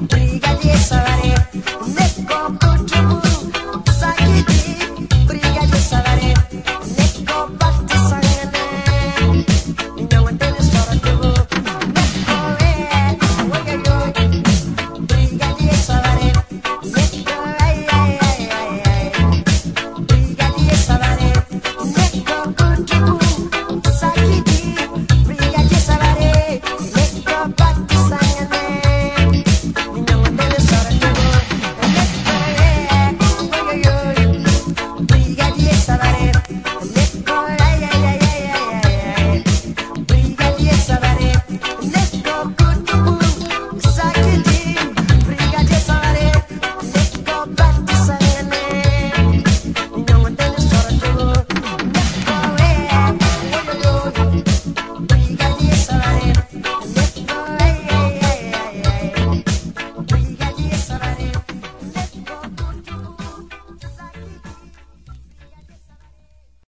Briga